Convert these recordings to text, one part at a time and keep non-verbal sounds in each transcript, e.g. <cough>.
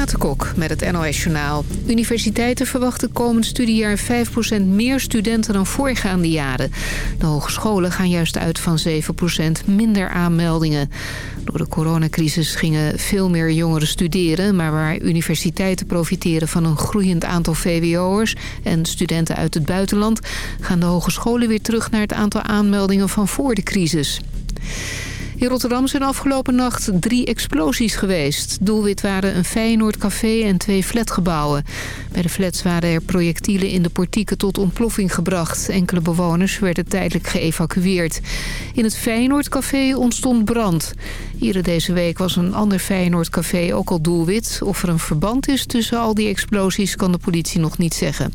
Renate Kok met het NOS Journaal. Universiteiten verwachten komend studiejaar 5% meer studenten dan voorgaande jaren. De hogescholen gaan juist uit van 7% minder aanmeldingen. Door de coronacrisis gingen veel meer jongeren studeren... maar waar universiteiten profiteren van een groeiend aantal VWO'ers... en studenten uit het buitenland... gaan de hogescholen weer terug naar het aantal aanmeldingen van voor de crisis. In Rotterdam zijn afgelopen nacht drie explosies geweest. Doelwit waren een Feyenoord café en twee flatgebouwen. Bij de flats waren er projectielen in de portieken tot ontploffing gebracht. Enkele bewoners werden tijdelijk geëvacueerd. In het Feyenoord café ontstond brand. Eerder deze week was een ander Feyenoord café ook al doelwit. Of er een verband is tussen al die explosies kan de politie nog niet zeggen.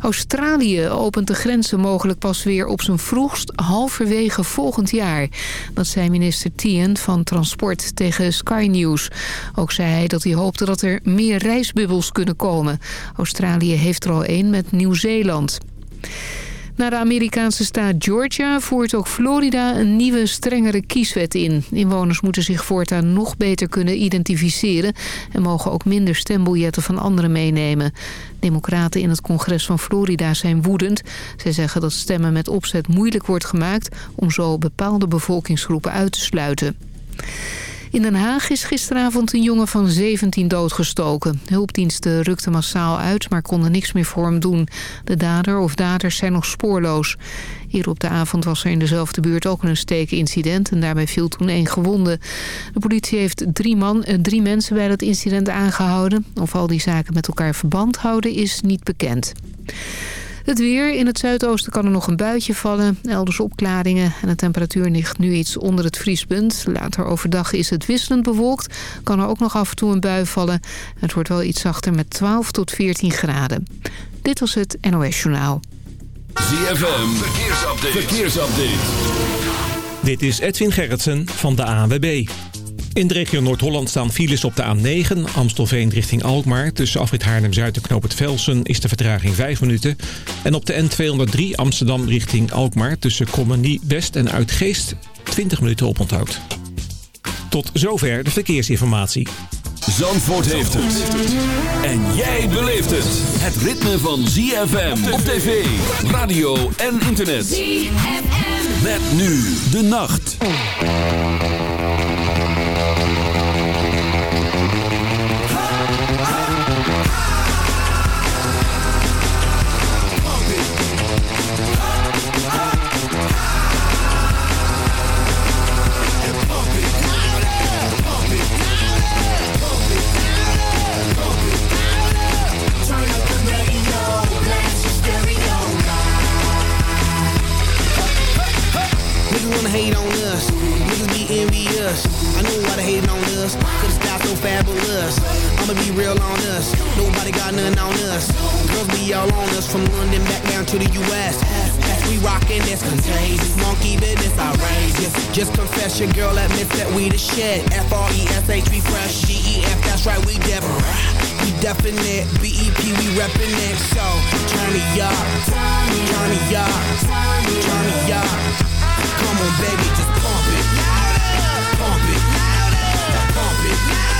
Australië opent de grenzen mogelijk pas weer op zijn vroegst halverwege volgend jaar. Dat zei minister Tien van Transport tegen Sky News. Ook zei hij dat hij hoopte dat er meer reisbubbels kunnen komen. Australië heeft er al één met Nieuw-Zeeland. Na de Amerikaanse staat Georgia voert ook Florida een nieuwe strengere kieswet in. Inwoners moeten zich voortaan nog beter kunnen identificeren... en mogen ook minder stembiljetten van anderen meenemen. Democraten in het congres van Florida zijn woedend. Zij zeggen dat stemmen met opzet moeilijk wordt gemaakt... om zo bepaalde bevolkingsgroepen uit te sluiten. In Den Haag is gisteravond een jongen van 17 doodgestoken. Hulpdiensten rukten massaal uit, maar konden niks meer voor hem doen. De dader of daders zijn nog spoorloos. Hier op de avond was er in dezelfde buurt ook een stekenincident... en daarbij viel toen één gewonde. De politie heeft drie, man, eh, drie mensen bij dat incident aangehouden. Of al die zaken met elkaar verband houden is niet bekend. Het weer. In het zuidoosten kan er nog een buitje vallen. Elders opklaringen. En de temperatuur ligt nu iets onder het vriespunt. Later overdag is het wisselend bewolkt. Kan er ook nog af en toe een bui vallen. Het wordt wel iets zachter met 12 tot 14 graden. Dit was het NOS Journaal. ZFM. Verkeersupdate. Verkeersupdate. Dit is Edwin Gerritsen van de ANWB. In de regio Noord-Holland staan files op de A9, Amstelveen richting Alkmaar. Tussen afrit Haarlem-Zuid en Knoop het Velsen is de vertraging 5 minuten. En op de N203 Amsterdam richting Alkmaar tussen Krommenie West en Uitgeest 20 minuten oponthoud. Tot zover de verkeersinformatie. Zandvoort heeft het. En jij beleeft het. Het ritme van ZFM op tv, radio en internet. ZFM. Met nu de nacht. Hate on us. Niggas be envious. I know why they hating on us. Cause the so fabulous. I'ma be real on us. Nobody got nothing on us. Girls be all on us from London back down to the US. As we rockin' this contagious. Monkey business outrageous. Just confess your girl admits that we the shit. F-R-E-S-H, we fresh. G-E-F, that's right, we different. We definite. B-E-P, we reppin' it. So, turn me up. Turn me up. Turn me up. On, baby, just pump it. Pump it. Pump it. Pump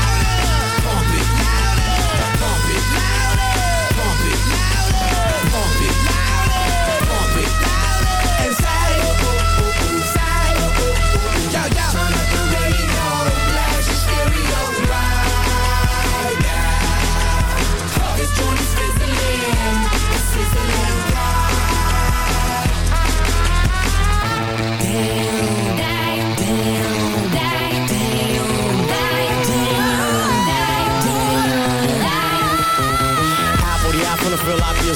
It.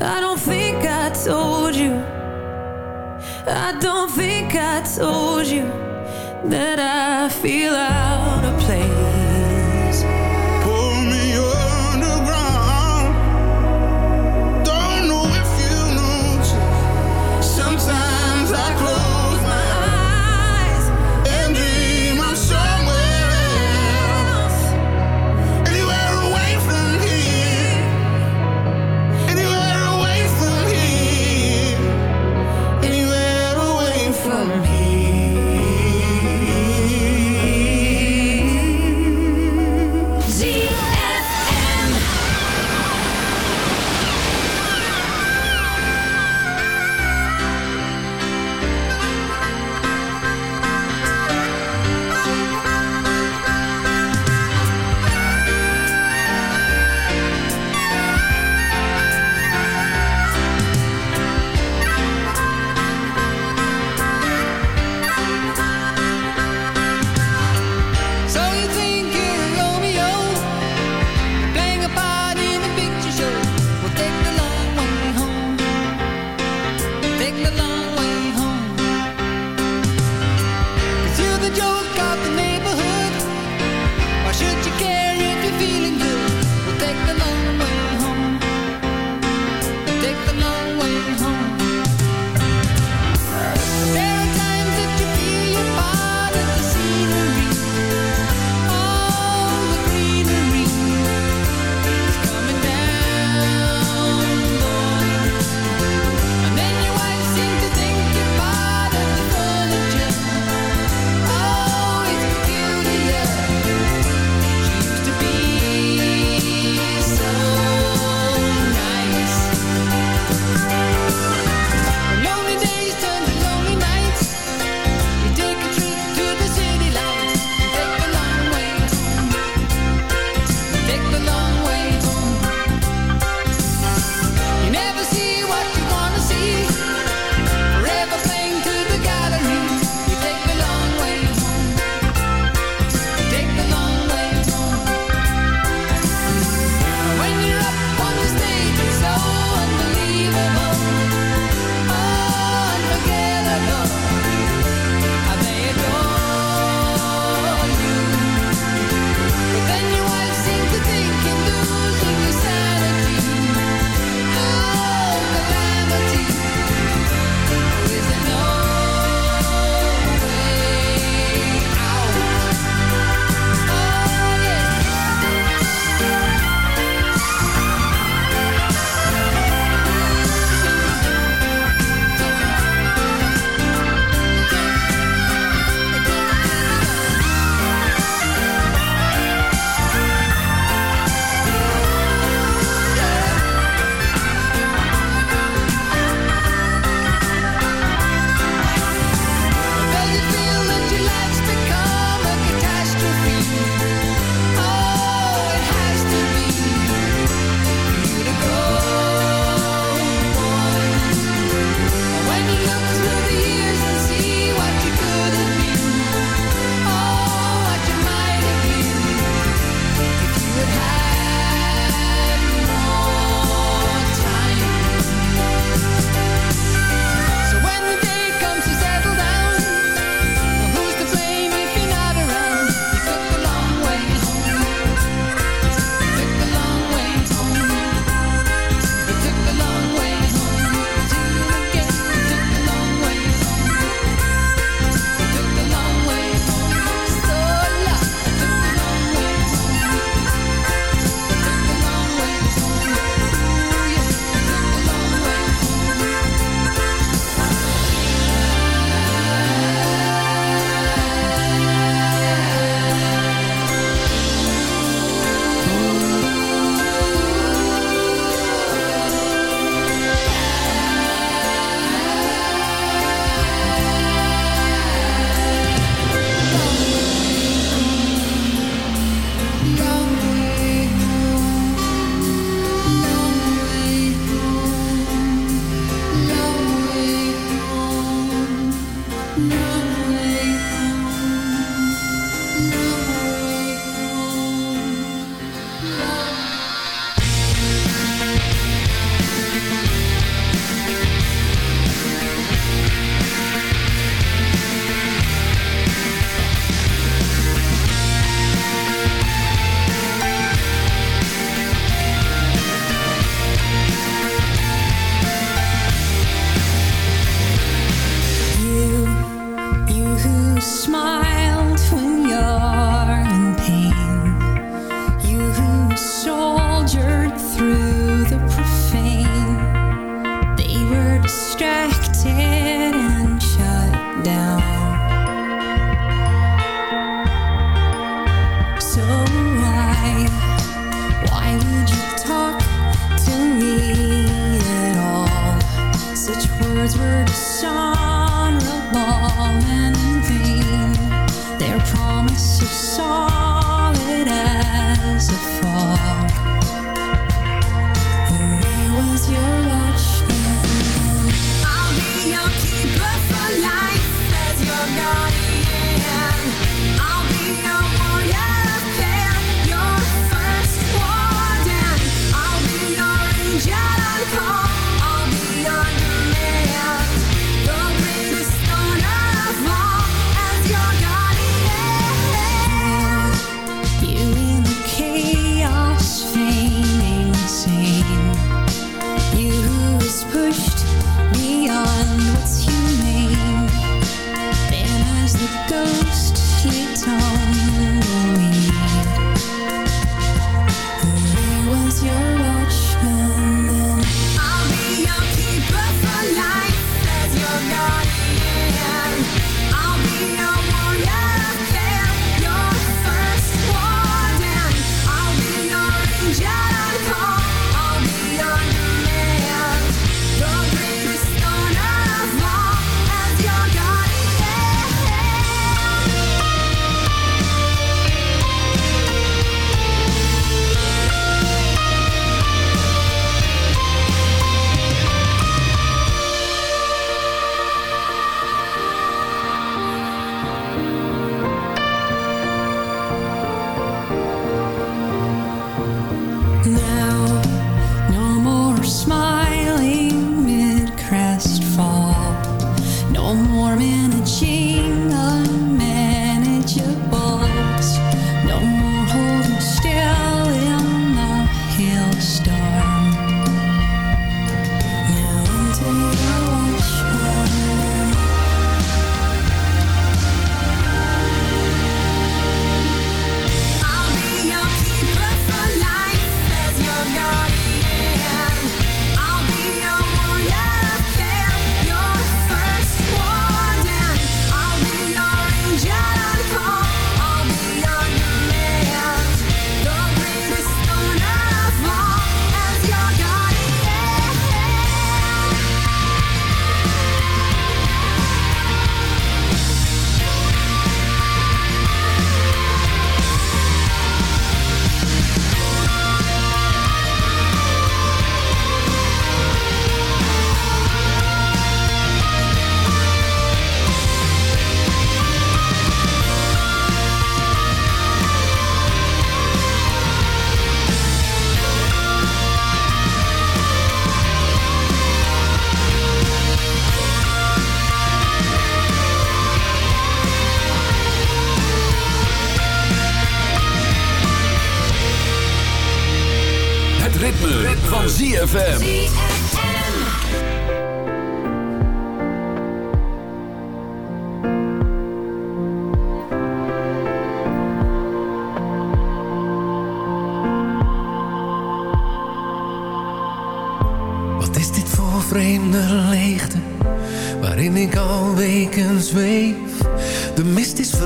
I don't think I told you. I don't think I told you That I feel out of place.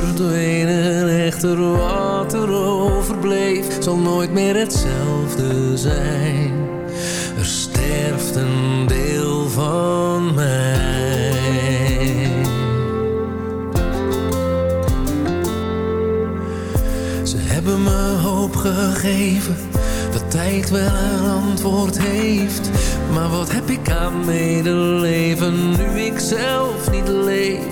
verdwenen, echter wat er overbleef zal nooit meer hetzelfde zijn. Er sterft een deel van mij. Ze hebben me hoop gegeven dat tijd wel een antwoord heeft. Maar wat heb ik aan medeleven nu ik zelf niet leef?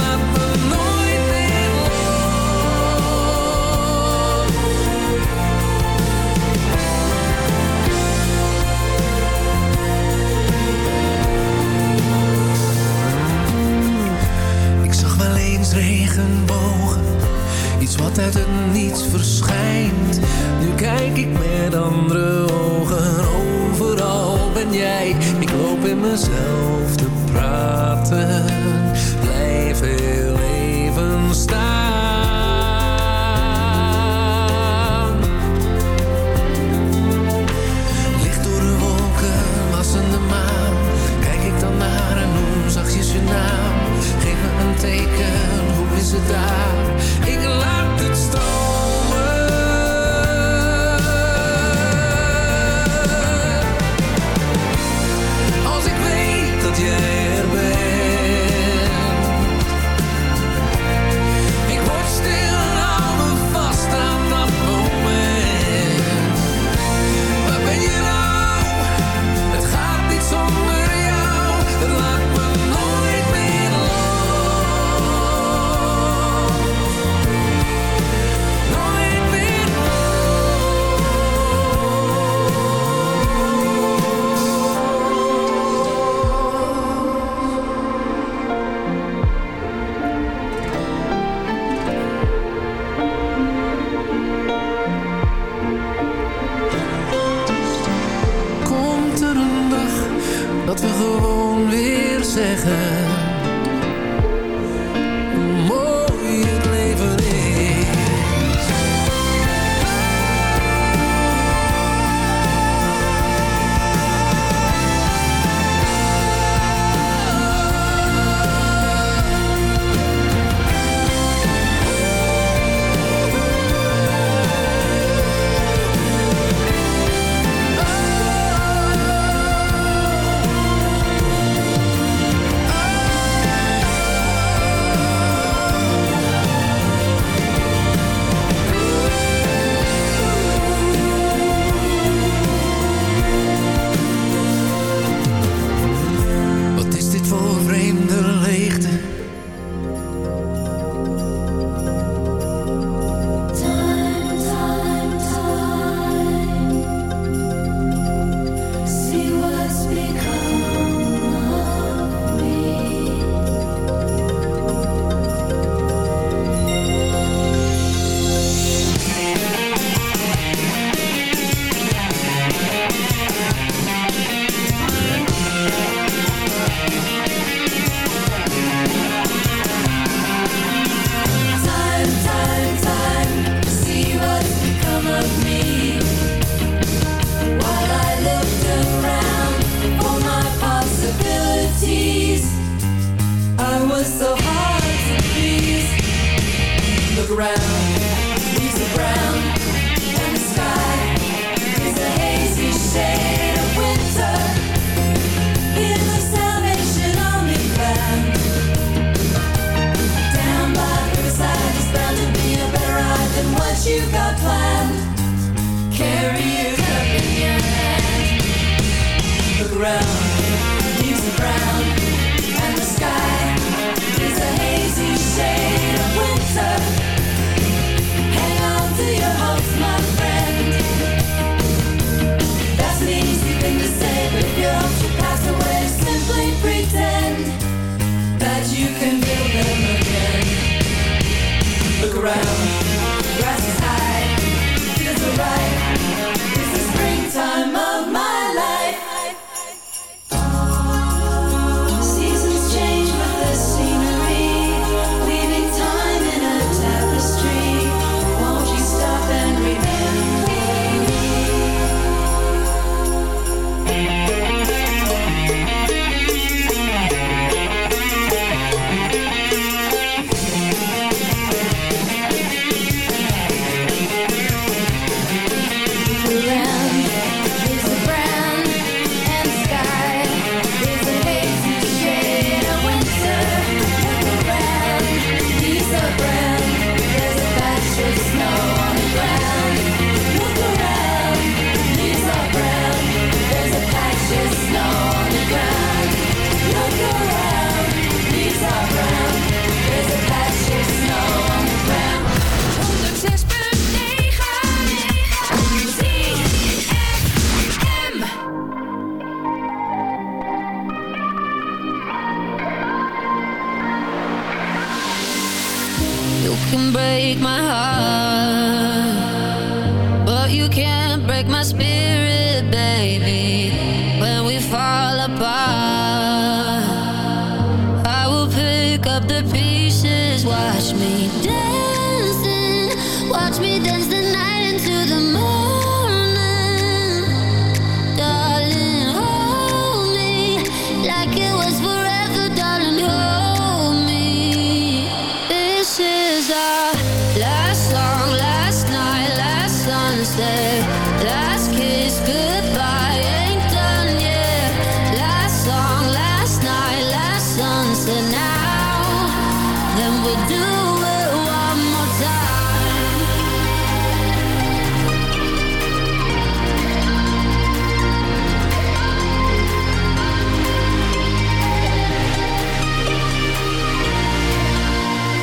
Laat me nooit meer. Ik zag wel eens regenbogen, iets wat uit het niets verschijnt. Nu kijk ik met andere ogen. Overal ben jij, ik loop in mezelf te praten. Heel even staan.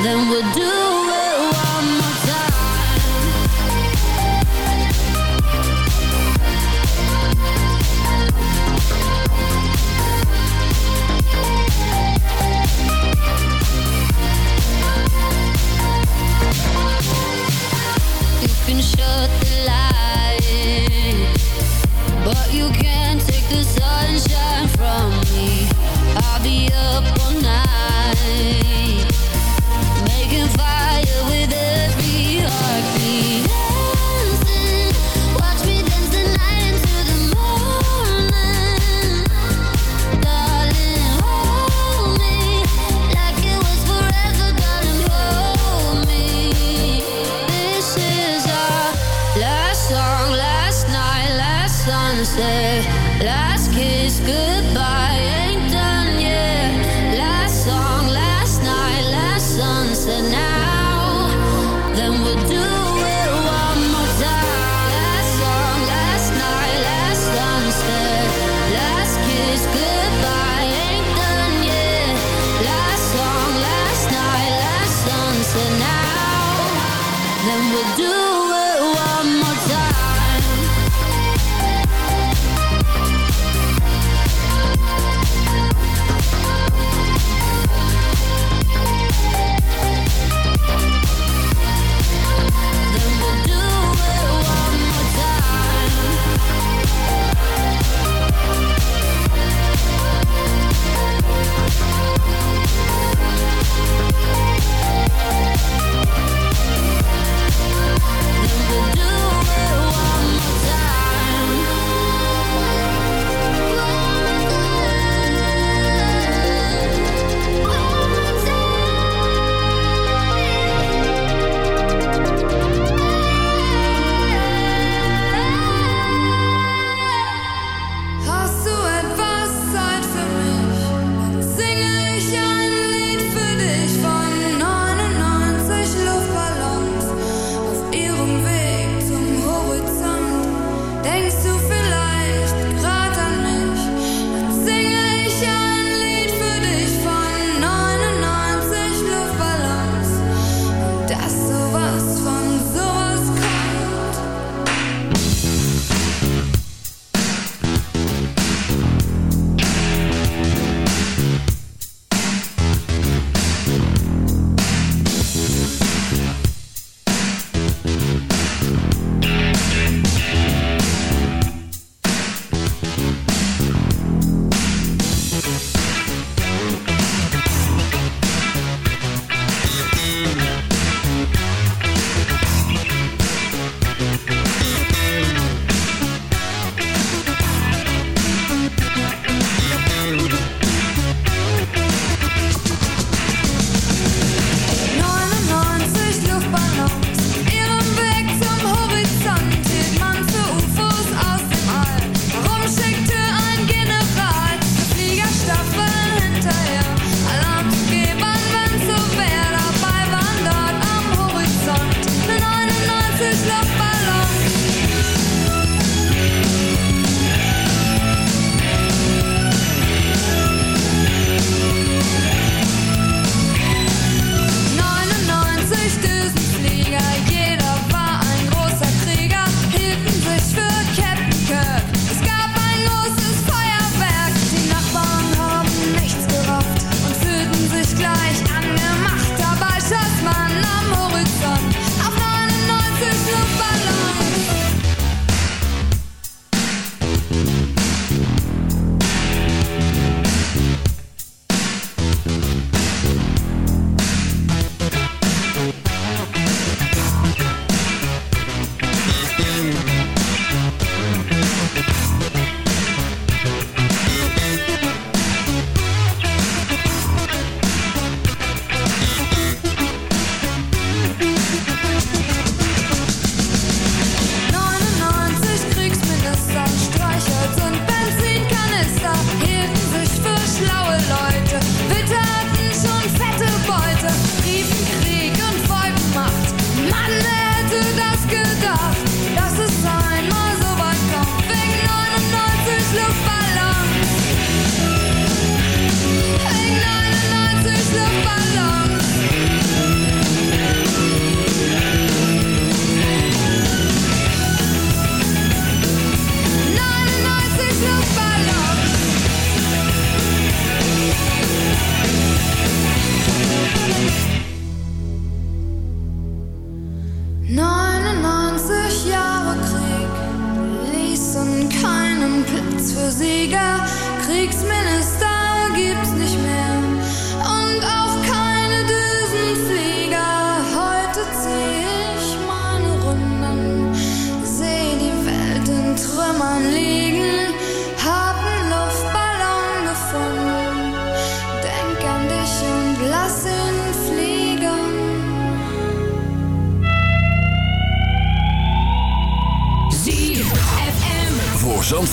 Then we'll do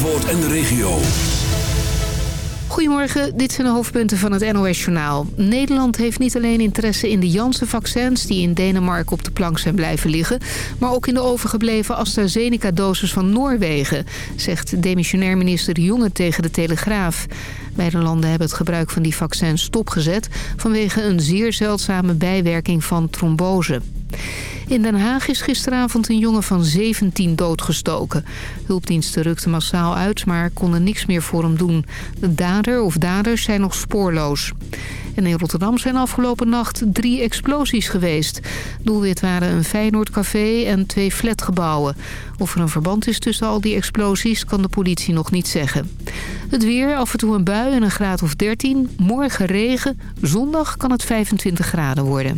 En de regio. Goedemorgen, dit zijn de hoofdpunten van het NOS-journaal. Nederland heeft niet alleen interesse in de Janssen-vaccins... die in Denemarken op de plank zijn blijven liggen... maar ook in de overgebleven AstraZeneca-dosis van Noorwegen... zegt demissionair minister Jonge tegen de Telegraaf. Beide landen hebben het gebruik van die vaccins stopgezet... vanwege een zeer zeldzame bijwerking van trombose. In Den Haag is gisteravond een jongen van 17 doodgestoken. Hulpdiensten rukten massaal uit, maar konden niks meer voor hem doen. De dader of daders zijn nog spoorloos. En in Rotterdam zijn afgelopen nacht drie explosies geweest. Doelwit waren een Feyenoordcafé en twee flatgebouwen. Of er een verband is tussen al die explosies kan de politie nog niet zeggen. Het weer, af en toe een bui en een graad of 13. Morgen regen. Zondag kan het 25 graden worden.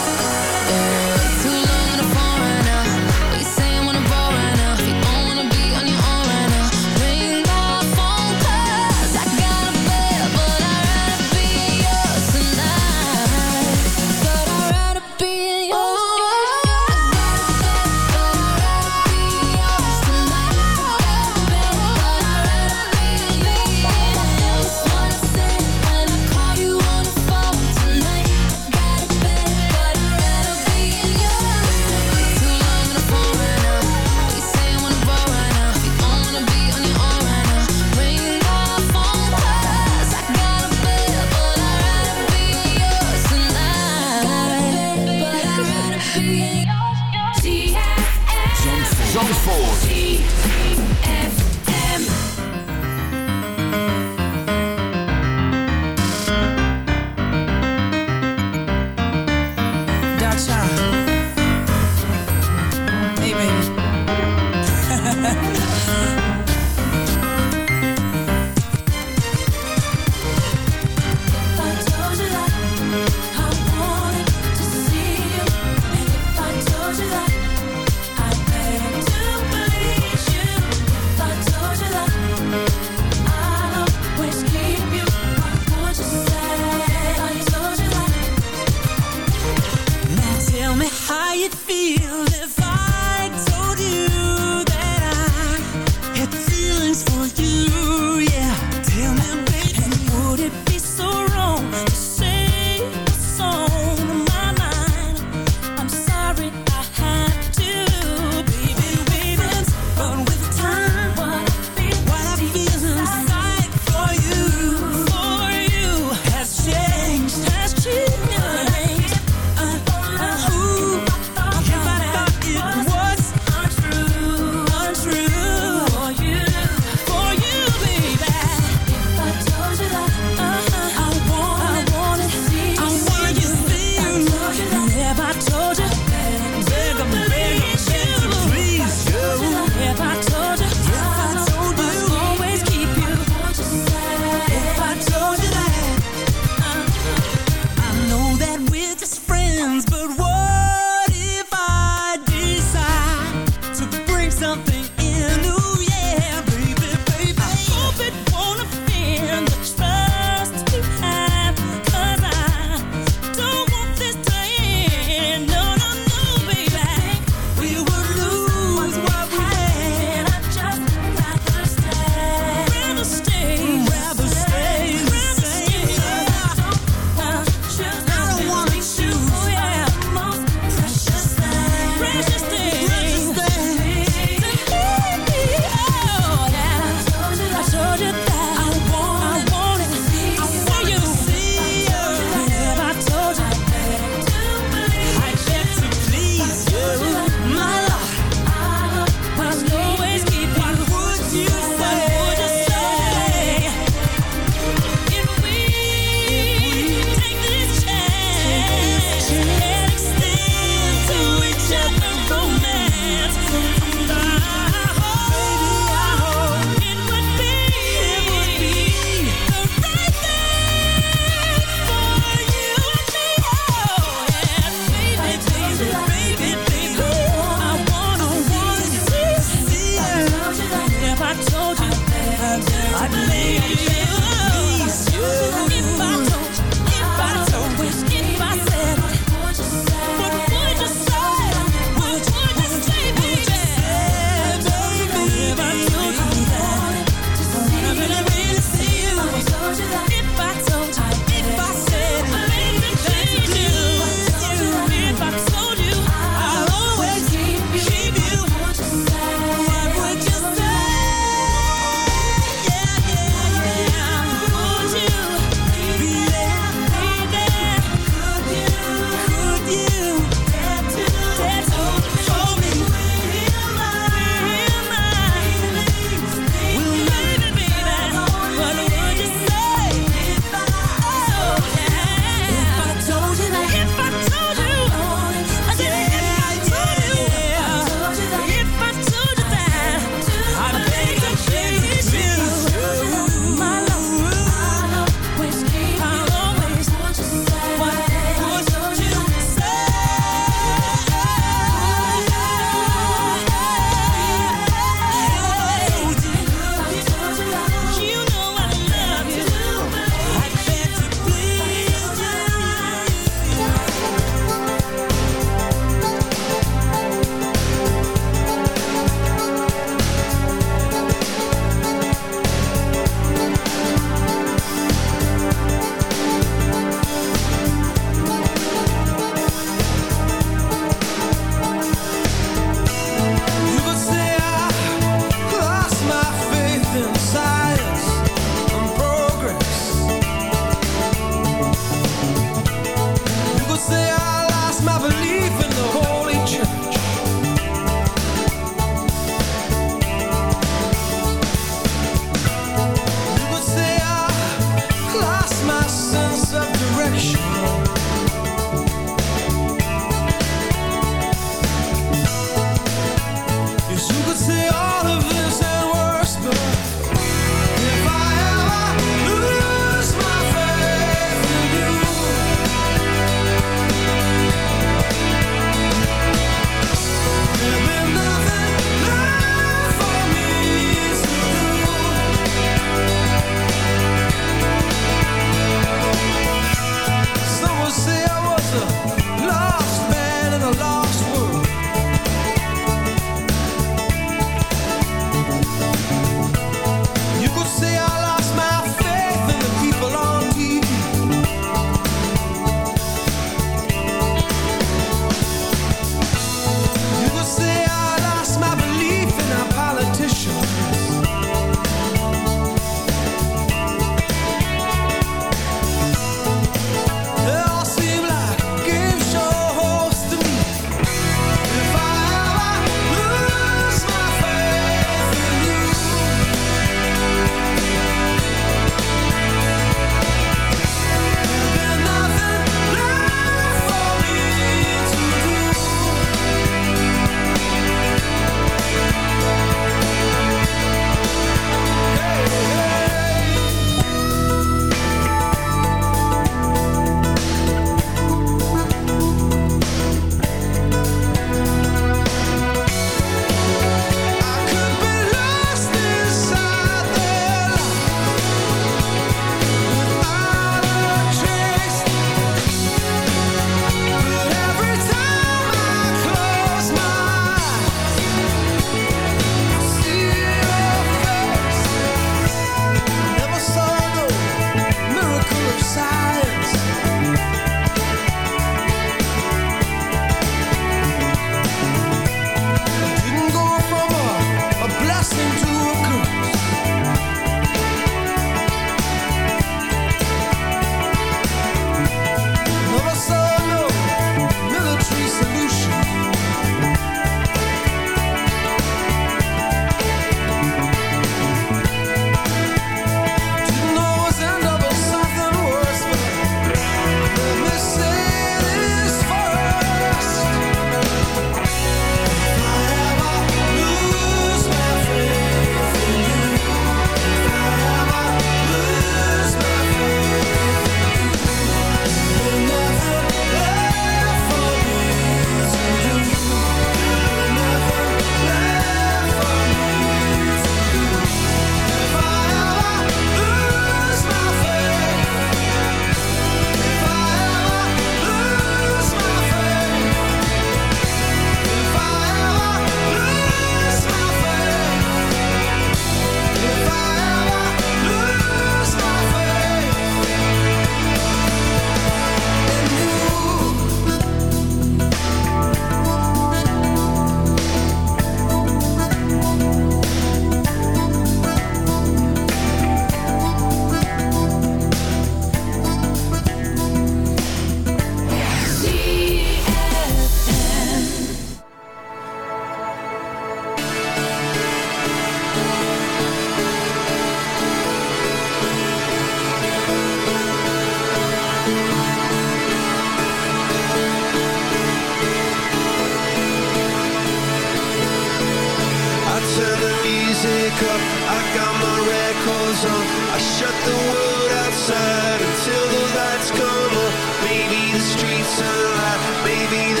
Maybe the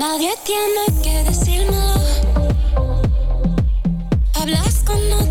Nadie tiene que decírmelo. Hablas con otra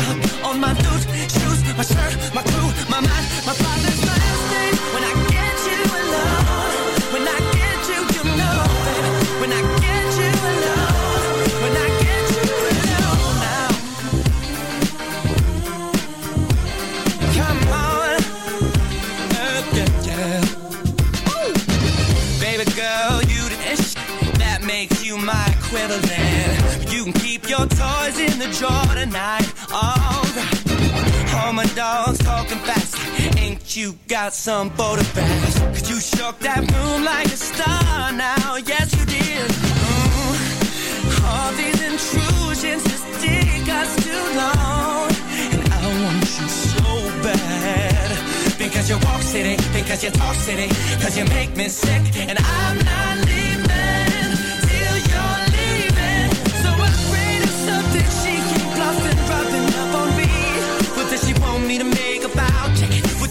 <laughs> on my boots, shoes, my shirt, my crew, my mind, my father's last name. When I get you alone, when I get you, you know, baby. When I get you alone, when I get you alone now. Come on, uh, yeah, yeah. Baby girl, you this that makes you my equivalent. You can keep your toys in the drawer tonight you got some photo pass. Cause you shook that room like a star now, yes you did. Mm. All these intrusions just take us too long. And I want you so bad. Because you walk city, because you talk city, cause you make me sick, and I'm not leaving.